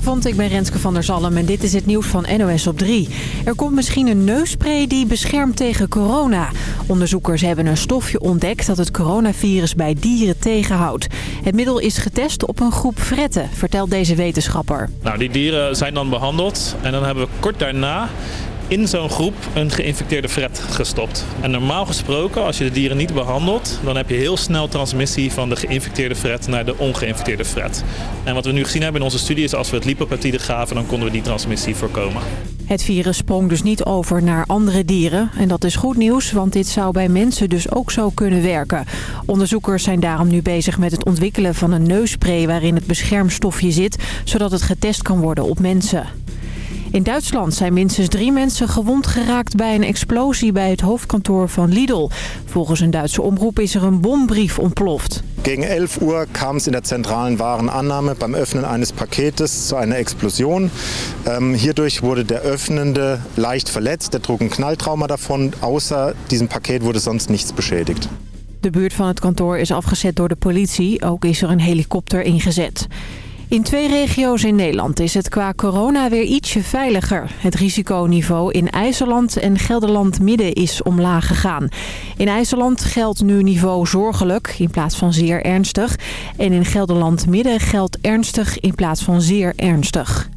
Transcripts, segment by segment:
Goedenavond, ik ben Renske van der Zalm en dit is het nieuws van NOS op 3. Er komt misschien een neusspray die beschermt tegen corona. Onderzoekers hebben een stofje ontdekt dat het coronavirus bij dieren tegenhoudt. Het middel is getest op een groep fretten, vertelt deze wetenschapper. Nou, die dieren zijn dan behandeld en dan hebben we kort daarna in zo'n groep een geïnfecteerde fret gestopt. En normaal gesproken, als je de dieren niet behandelt, dan heb je heel snel transmissie van de geïnfecteerde fret naar de ongeïnfecteerde fret. En wat we nu gezien hebben in onze studie is als we het lipopeptide gaven, dan konden we die transmissie voorkomen. Het virus sprong dus niet over naar andere dieren. En dat is goed nieuws, want dit zou bij mensen dus ook zo kunnen werken. Onderzoekers zijn daarom nu bezig met het ontwikkelen van een neusspray waarin het beschermstofje zit, zodat het getest kan worden op mensen. In Duitsland zijn minstens drie mensen gewond geraakt bij een explosie bij het hoofdkantoor van Lidl. Volgens een Duitse omroep is er een bombrief ontploft. Gegen 11 Uhr kam es in der zentralen Warenannahme beim Öffnen eines Paketes zu einer Explosion. Ähm, hierdurch wurde der Öffnende leicht verletzt. Er trug ein Knalltrauma davon. Außer diesem Paket wurde sonst nichts beschädigt. De buurt van het kantoor is afgezet door de politie. Ook is er een helikopter ingezet. In twee regio's in Nederland is het qua corona weer ietsje veiliger. Het risiconiveau in IJsseland en Gelderland Midden is omlaag gegaan. In IJsseland geldt nu niveau zorgelijk in plaats van zeer ernstig. En in Gelderland Midden geldt ernstig in plaats van zeer ernstig.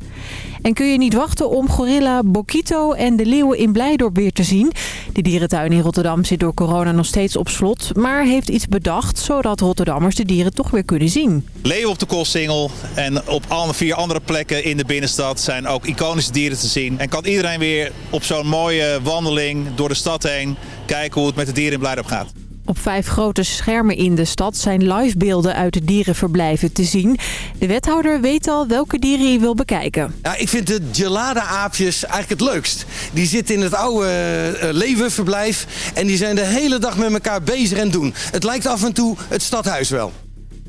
En kun je niet wachten om gorilla Bokito en de leeuwen in Blijdorp weer te zien? De dierentuin in Rotterdam zit door corona nog steeds op slot... maar heeft iets bedacht zodat Rotterdammers de dieren toch weer kunnen zien. Leeuwen op de Koolsingel en op alle vier andere plekken in de binnenstad zijn ook iconische dieren te zien. En kan iedereen weer op zo'n mooie wandeling door de stad heen kijken hoe het met de dieren in Blijdorp gaat. Op vijf grote schermen in de stad zijn livebeelden uit de dierenverblijven te zien. De wethouder weet al welke dieren hij wil bekijken. Ja, ik vind de gelada-aapjes eigenlijk het leukst. Die zitten in het oude uh, leeuwenverblijf en die zijn de hele dag met elkaar bezig en doen. Het lijkt af en toe het stadhuis wel.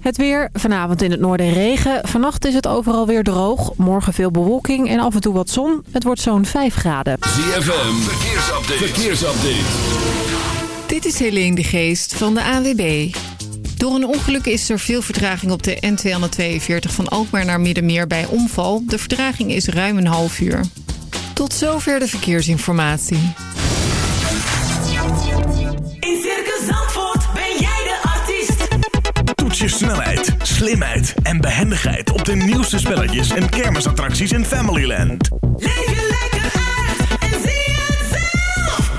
Het weer, vanavond in het noorden regen. Vannacht is het overal weer droog. Morgen veel bewolking en af en toe wat zon. Het wordt zo'n 5 graden. ZFM, verkeersupdate. verkeersupdate. Dit is Helene de Geest van de AWB. Door een ongeluk is er veel vertraging op de N242 van Alkmaar naar Middenmeer bij omval. De vertraging is ruim een half uur. Tot zover de verkeersinformatie. In Circus Zandvoort ben jij de artiest. Toets je snelheid, slimheid en behendigheid op de nieuwste spelletjes en kermisattracties in Familyland. Lekker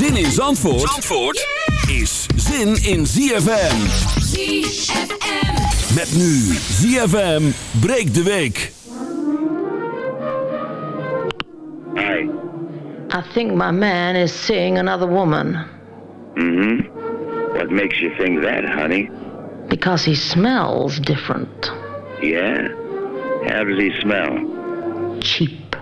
Zin in Zandvoort, Zandvoort is zin in ZFM. ZFM. Met nu ZFM breekt de week. Hi. I think my man is seeing another woman. Mm-hmm. What makes you think that, honey? Because he smells different. Yeah? How does he smell? Cheap.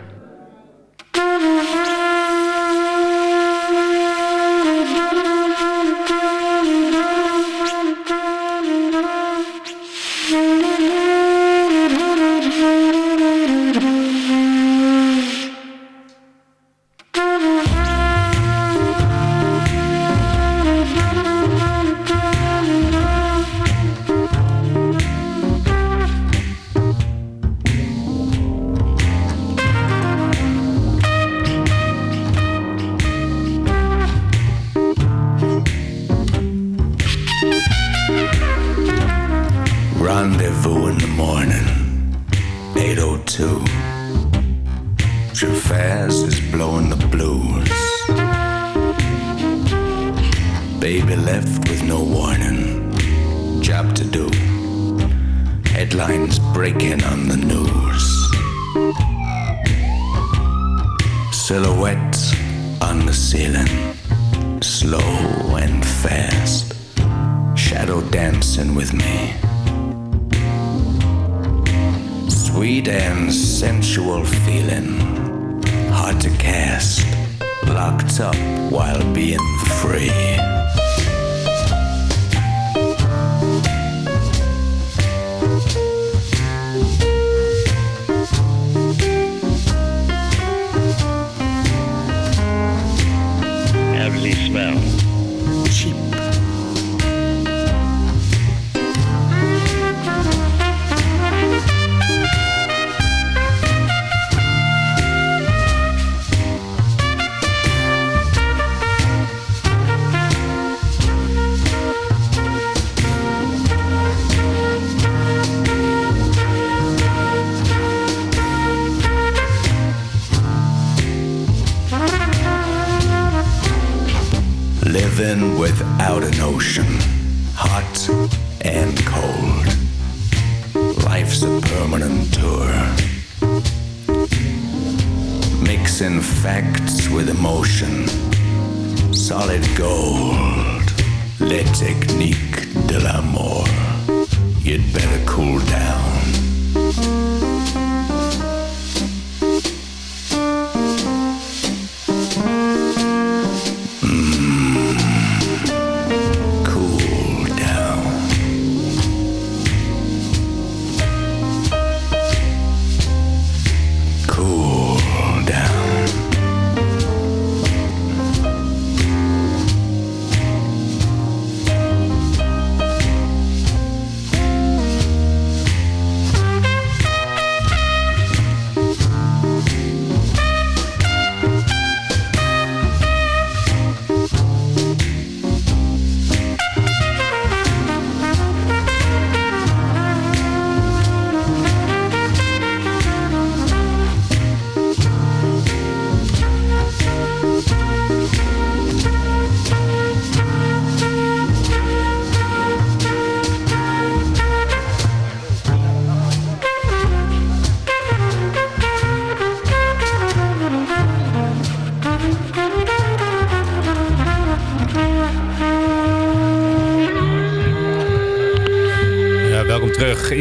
Silhouettes on the ceiling. Slow and fast. Shadow dancing with me. Sweet and sensual feeling. Hard to cast. Locked up while being free.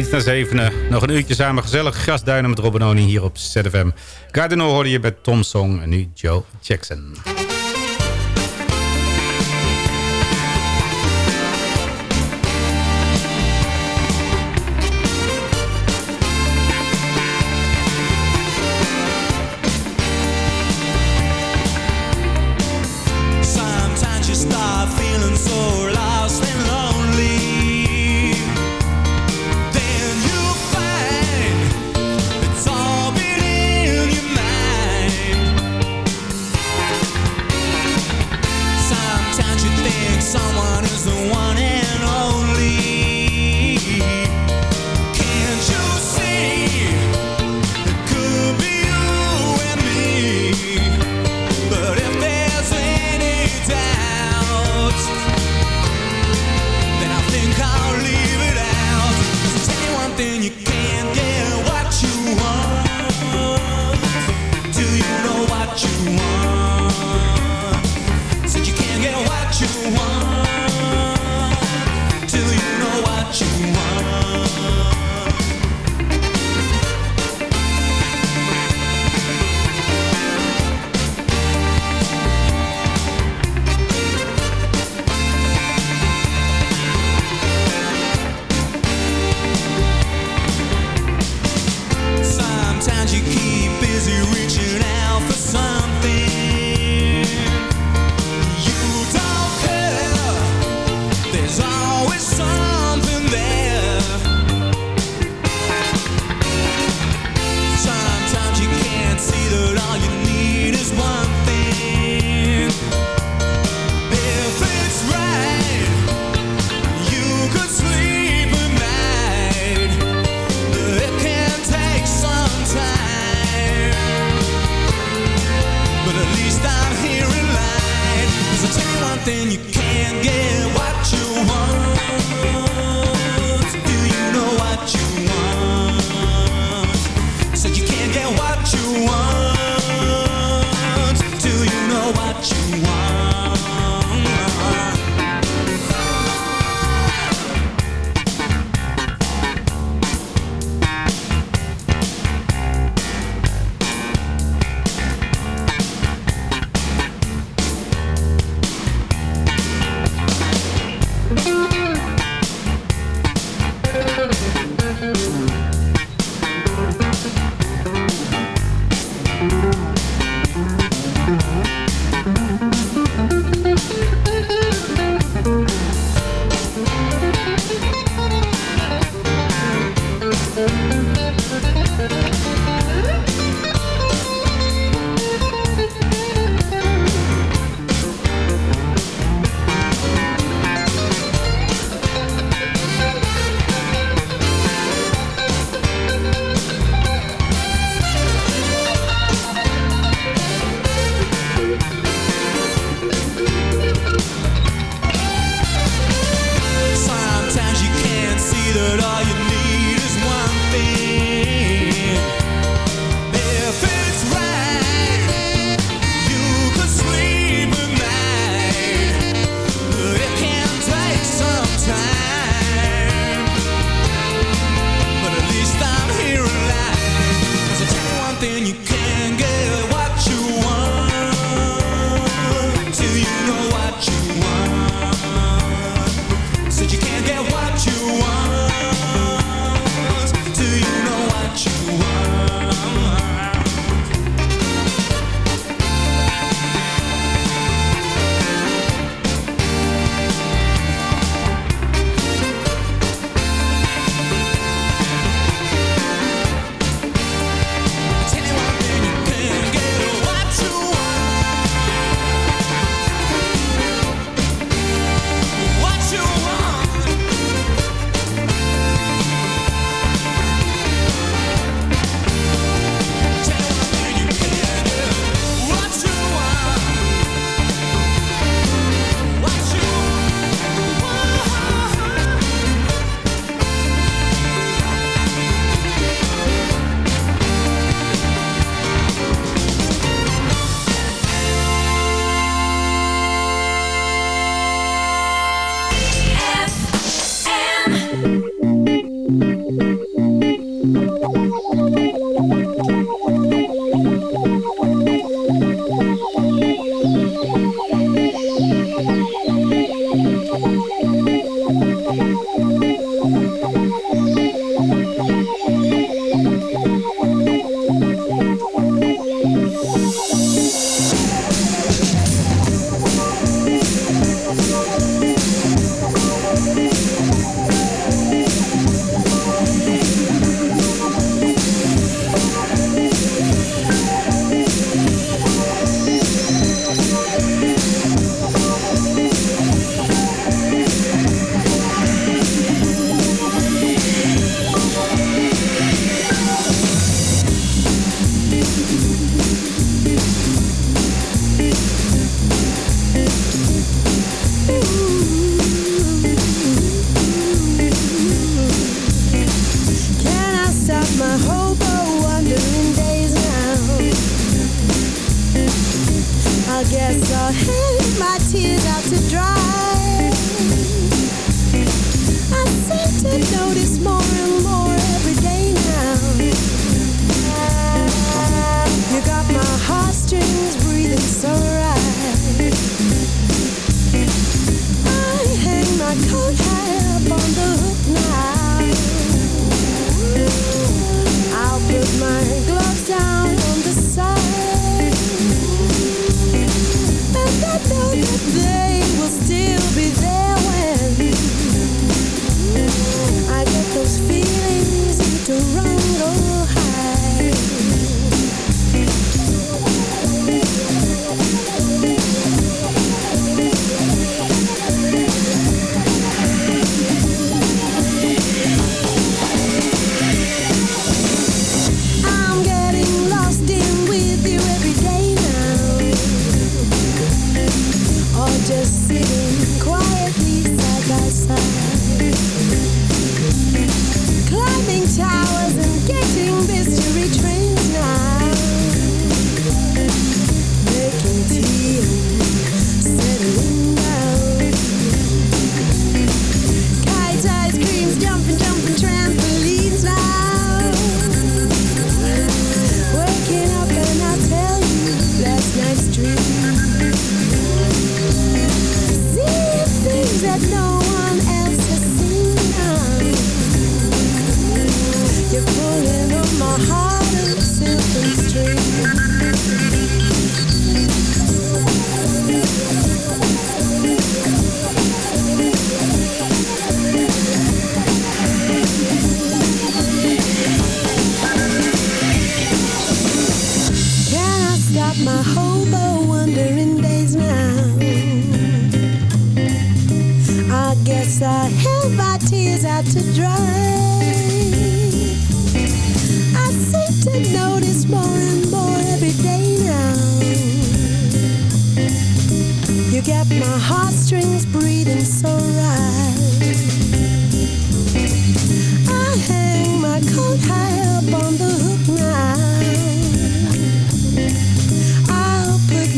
Iets na zevenen. Nog een uurtje samen gezellig grasduinen met Robin Oni hier op ZFM. Cardinal hoorde je bij Tom Song en nu Joe Jackson. someone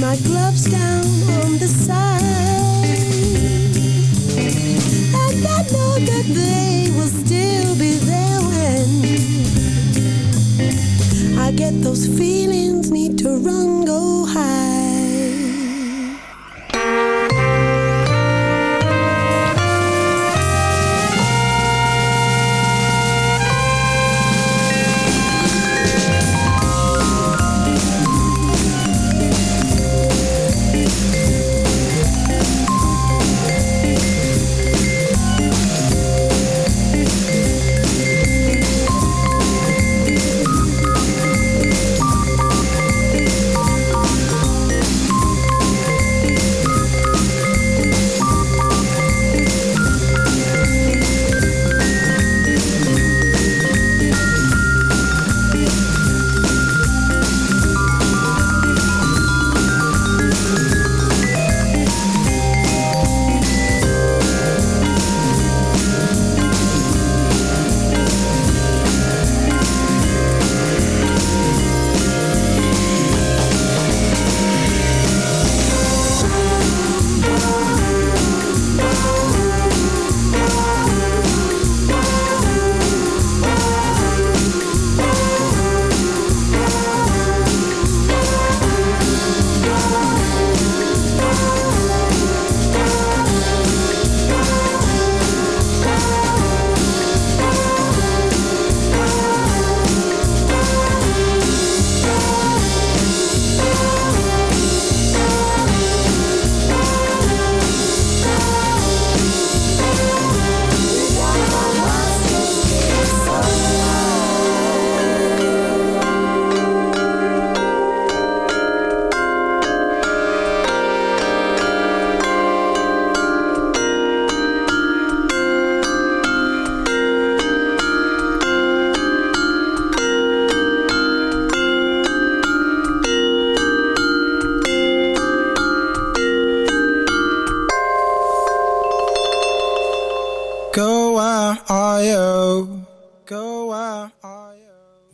my gloves down on the side. And I know that they will still be there when I get those feelings need to run, go high.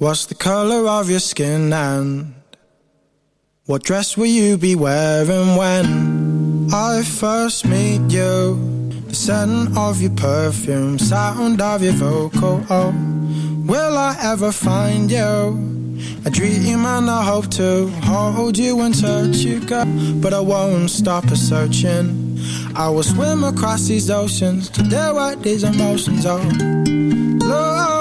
What's the color of your skin and what dress will you be wearing when I first meet you? The scent of your perfume, sound of your vocal. Oh, will I ever find you? I dream and I hope to hold you and touch you, girl, but I won't stop a searching. I will swim across these oceans to deal with these emotions. Oh,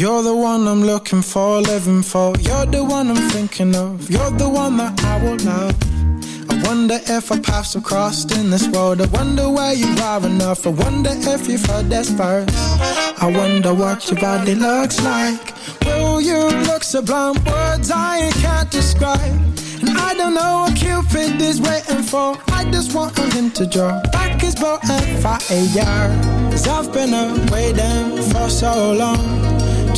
you're the one I'm looking for, living for. You're the one I'm thinking of. You're the one that I will love. I wonder if our paths have crossed in this world. I wonder where you are enough. I wonder if you've heard this verse. I wonder what your body looks like. Will you look sublime? Words I can't describe. And I don't know what Cupid is waiting for. I just want him to draw back his bow and fire. Cause I've been uh, waiting for so long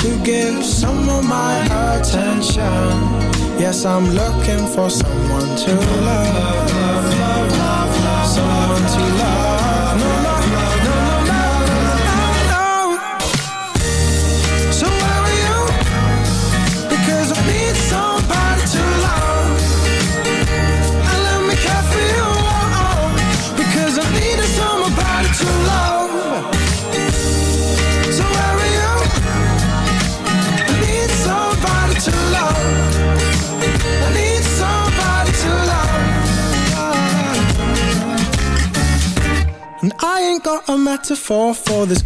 to give someone my attention. Yes, I'm looking for someone to love.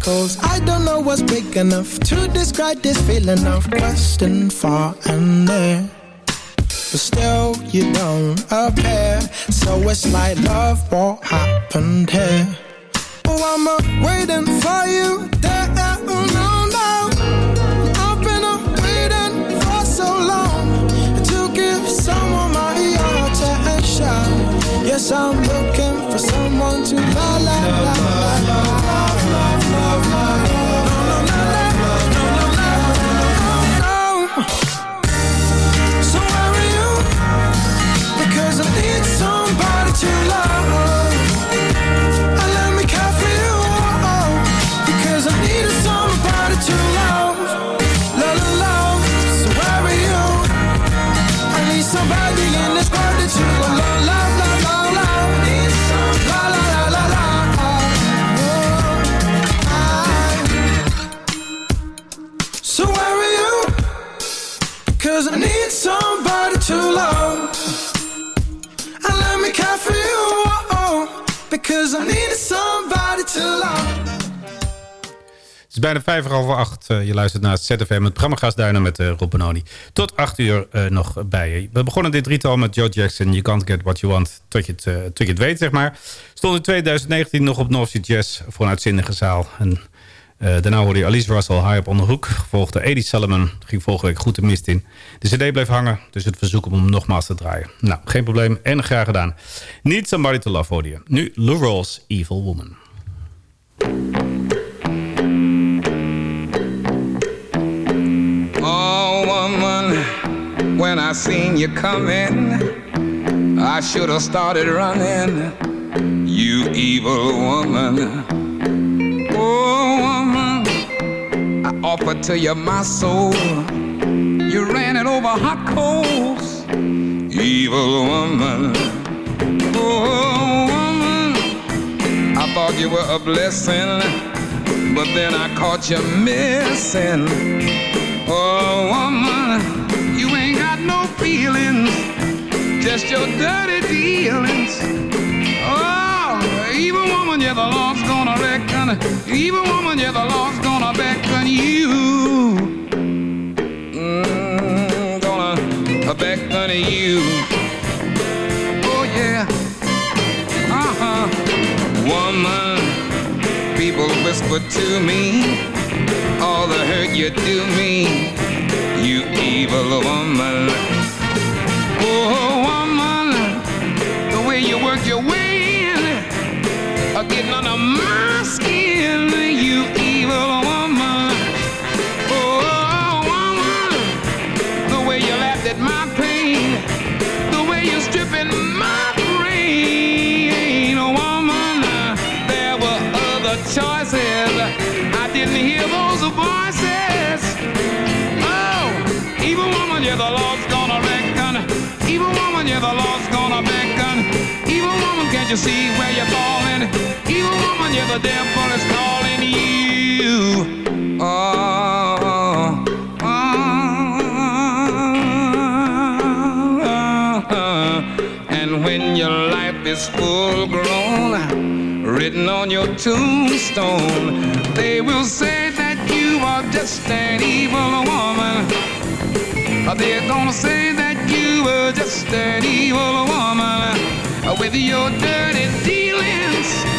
ripples I don't know what's big enough To describe this feeling of Questing far and near But still you don't appear. So it's like love, what happened here? Oh, I'm up waiting for you. There, oh, no, no I've been up waiting for so long To give someone my attention. Yes, I'm looking for someone to la la la la, la. Is bijna vijf half acht. Eh, je luistert naar het ZFM, het programma Gasduinen met uh, Rob Benoni. Tot acht uur uh, nog bij je. We begonnen dit drietal met Joe Jackson. You can't get what you want tot je het, tot je het weet, zeg maar. Stond in 2019 nog op North Sea Jazz voor een uitzinnige zaal. En daarna hoorde je Alice Russell high op onder hoek. Gevolgd door Eddie Salomon. Ging vorige week goed de mist in. De cd bleef hangen, dus het verzoek om hem nogmaals te draaien. Nou, geen probleem en graag gedaan. Need Somebody to Love hoorde je. Nu Lou Evil Woman. When I seen you coming, I should have started running. You evil woman. Oh, woman, I offered to you my soul. You ran it over hot coals. Evil woman. Oh, woman, I thought you were a blessing, but then I caught you missing. Oh, woman, just your dirty dealings. Oh, evil woman, yeah, the Lord's gonna reckon. Evil woman, yeah, the Lord's gonna beckon you. Mm, gonna beckon you. Oh, yeah. Uh huh. Woman, people whisper to me all the hurt you do me, you evil woman. Oh, woman, way in, uh, getting under my skin, you evil woman. Oh, woman, the way you laughed at my pain, the way you're stripping my brain, oh, woman, there were other choices. I didn't hear those voices. Oh, evil woman, yeah, the Lord's gonna reckon. Evil woman, yeah, the Lord's can't you see where you're falling? Evil woman, yeah, the devil is calling you. Oh, oh, and when your life is full grown, written on your tombstone, they will say that you are just an evil woman. They're gonna say that you were just an evil woman with your dirty dealings.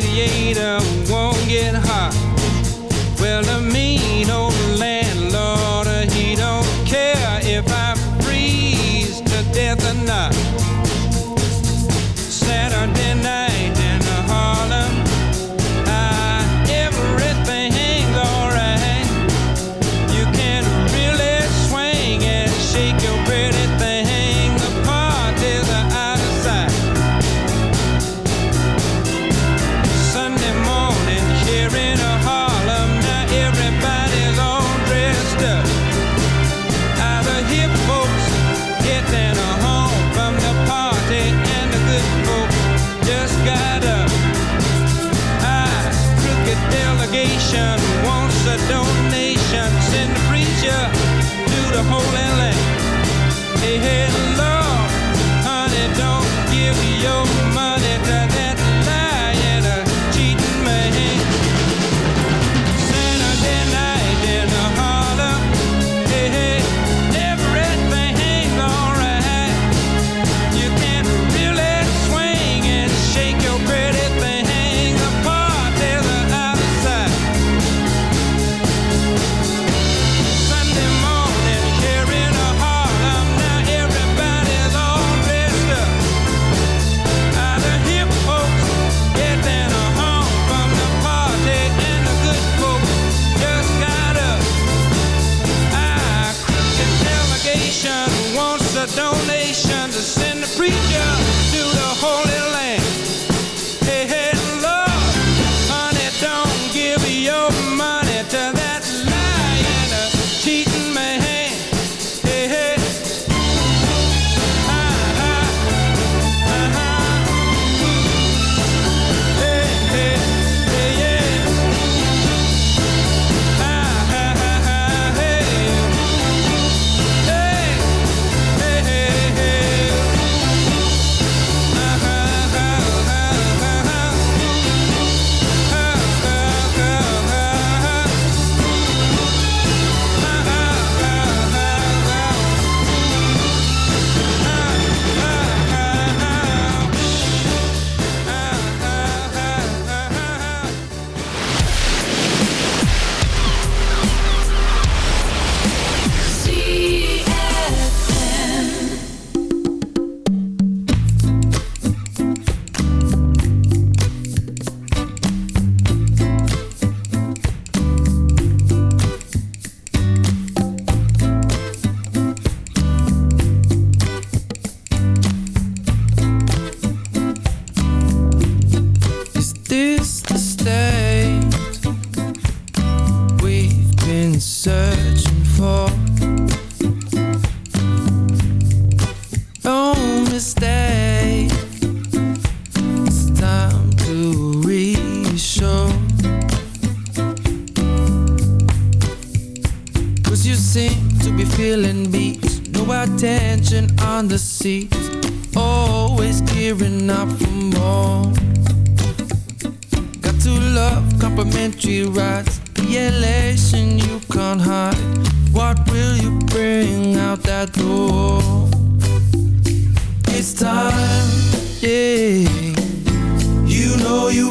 radiator won't get hot. Well, I mean.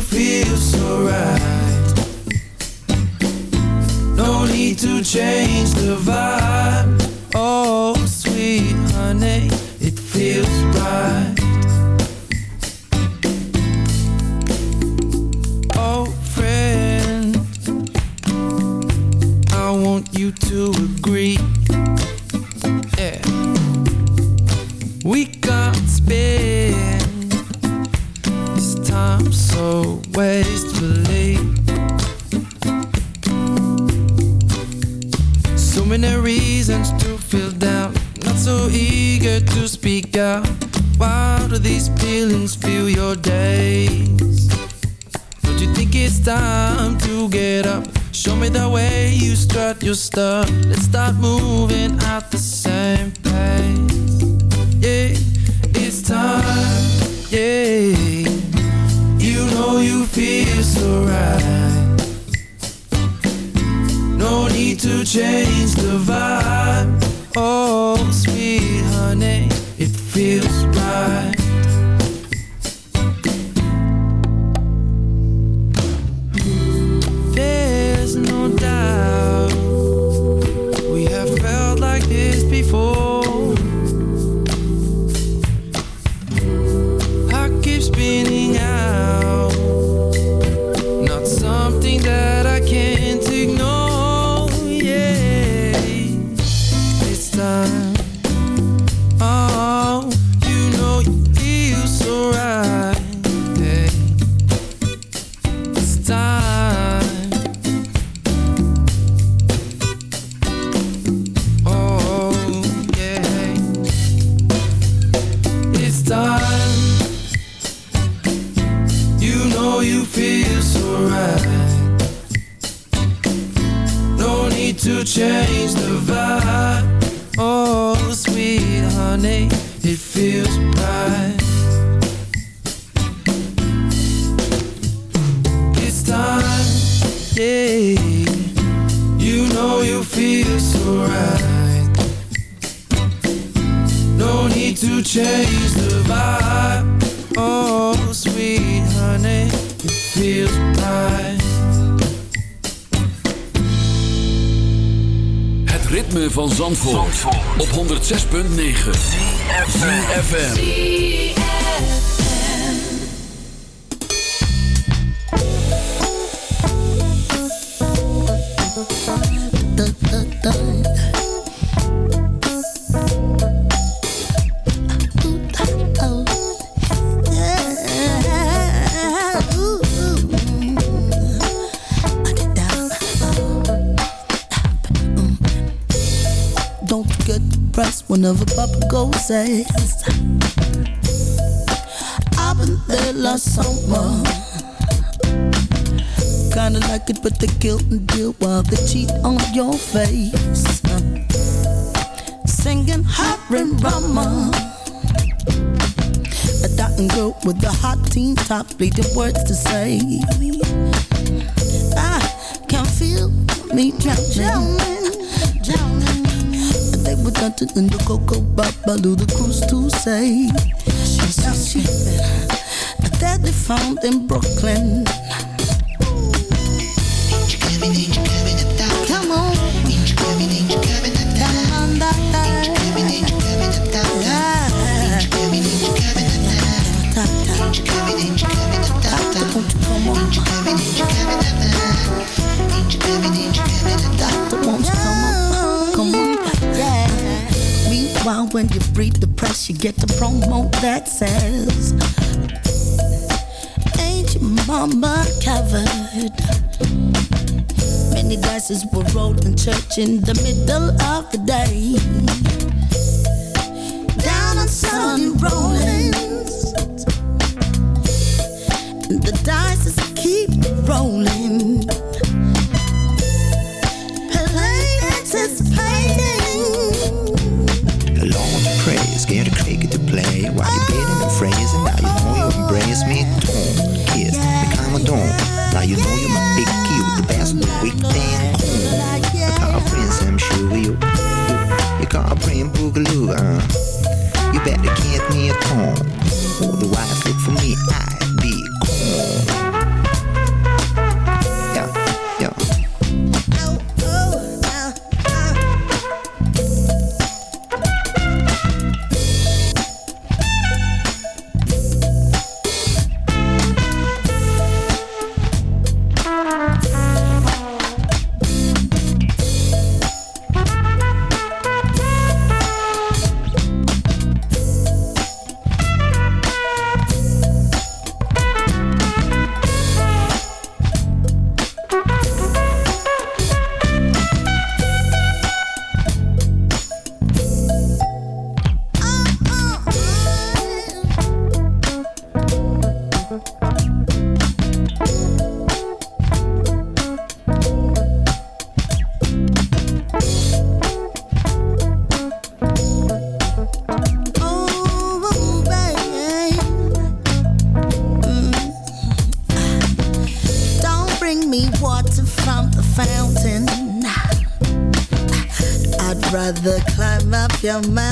feel so right. No need to change the vibe. Oh your stuff Let's start moving. Says I've been there last summer. Kinda like it but they guilt and deal while they cheat on your face. Singing and rama. A dark girl with a hot teen top bleeding words to say. I can feel me drowning. Were in the cocoa Babalu, the cruise to say? She's so sweet That they found in Brooklyn. Come when you breathe the press, you get the promo that says, Ain't your mama covered? Many dices were rolled in church in the middle of the day. Down on Sunny Rollins. Boogaloo, uh. You better give me a comb. Otherwise, look for me, I your mountain.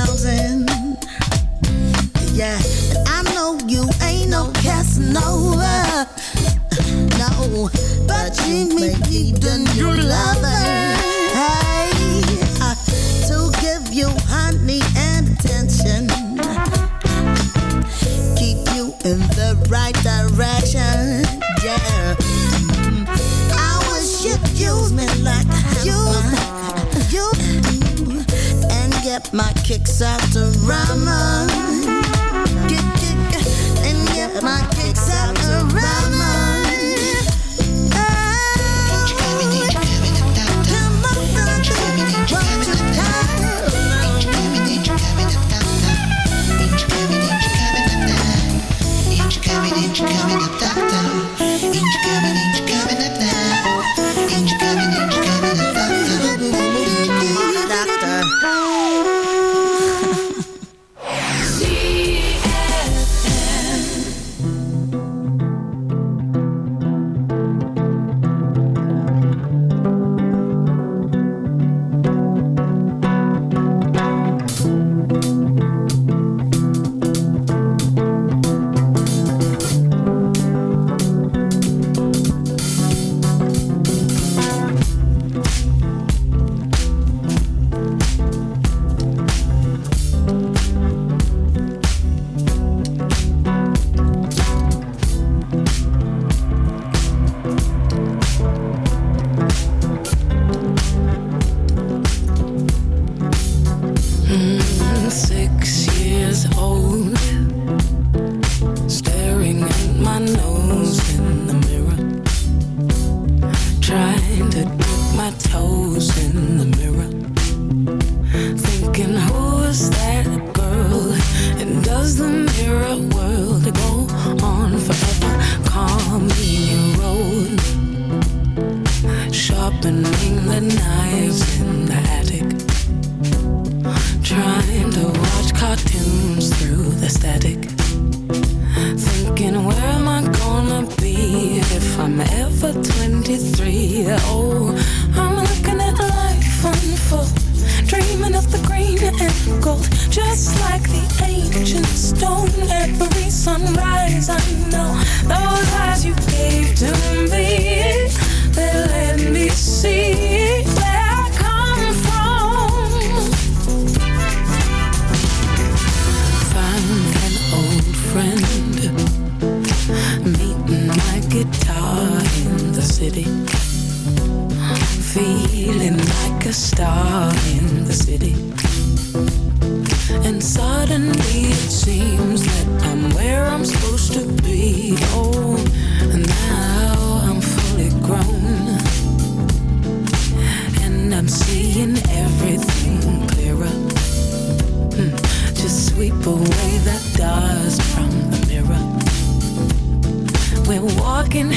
we're walking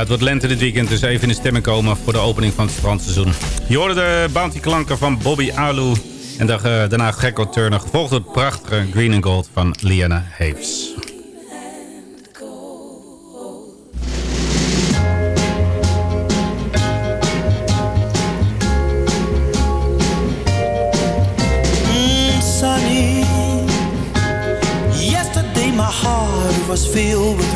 het wordt lente dit weekend, dus even in de stemming komen voor de opening van het strandseizoen. Je hoorde de bountyklanken van Bobby Alu en eh, daarna Gekko Turner, gevolgd door het prachtige Green and Gold van Liana Heves. was filled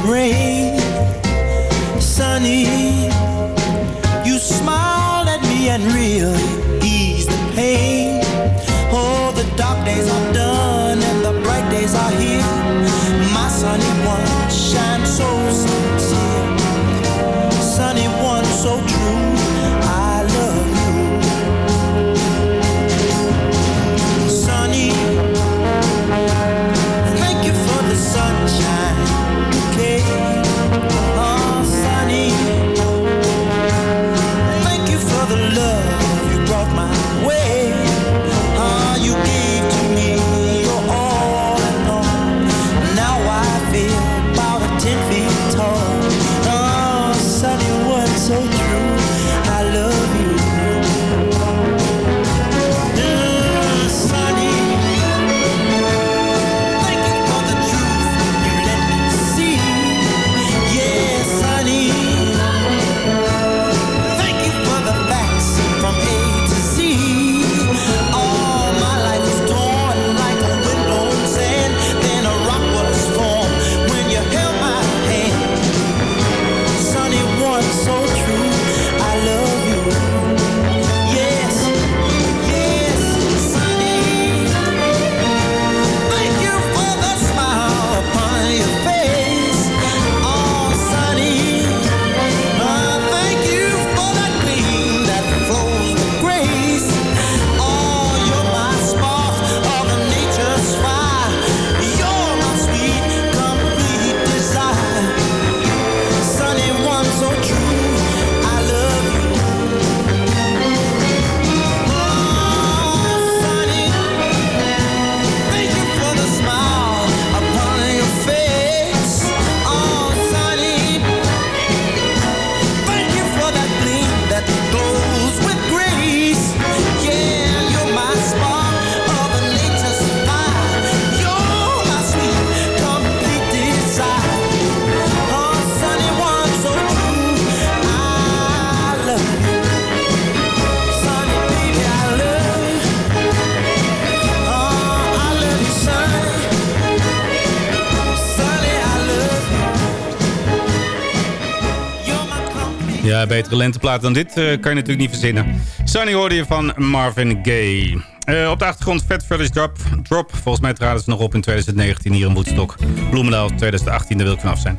betere lenteplaat dan dit eh, kan je natuurlijk niet verzinnen. Sunny hoorde je van Marvin Gaye. Eh, op de achtergrond Fat Freddy's drop, drop. Volgens mij traden ze nog op in 2019 hier in Woodstock. Bloemendaal 2018, daar wil ik vanaf zijn.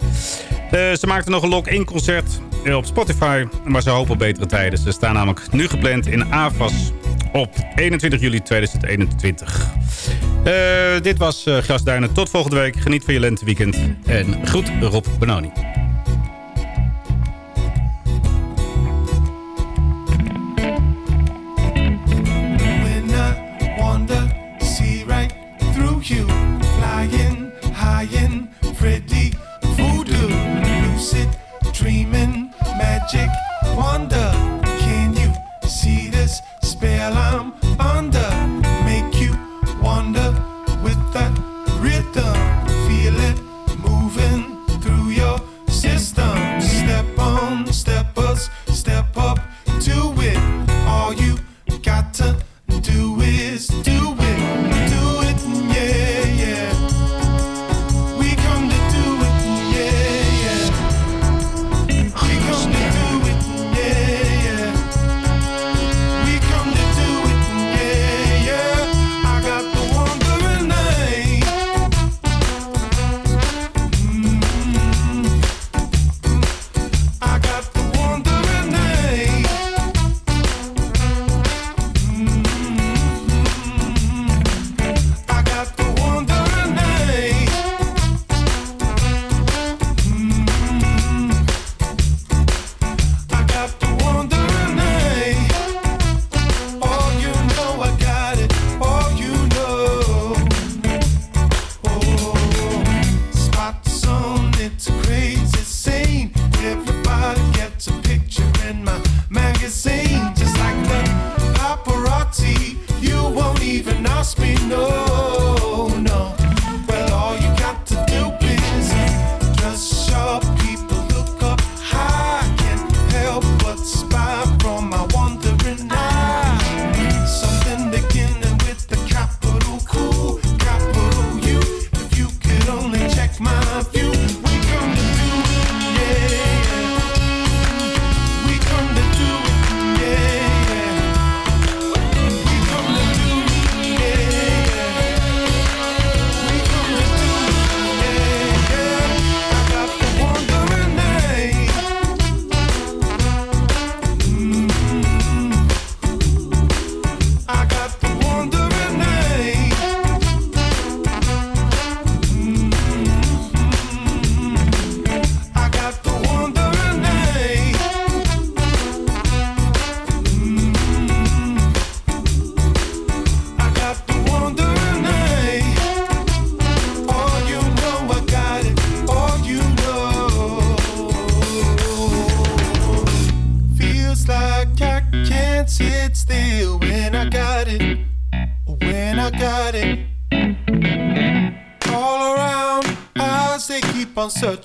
Eh, ze maakten nog een lock-in concert op Spotify. Maar ze hopen op betere tijden. Ze staan namelijk nu gepland in Avas op 21 juli 2021. Dit was Grasduinen. Tot volgende week. Geniet van je lenteweekend. En groet Rob Benoni.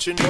you know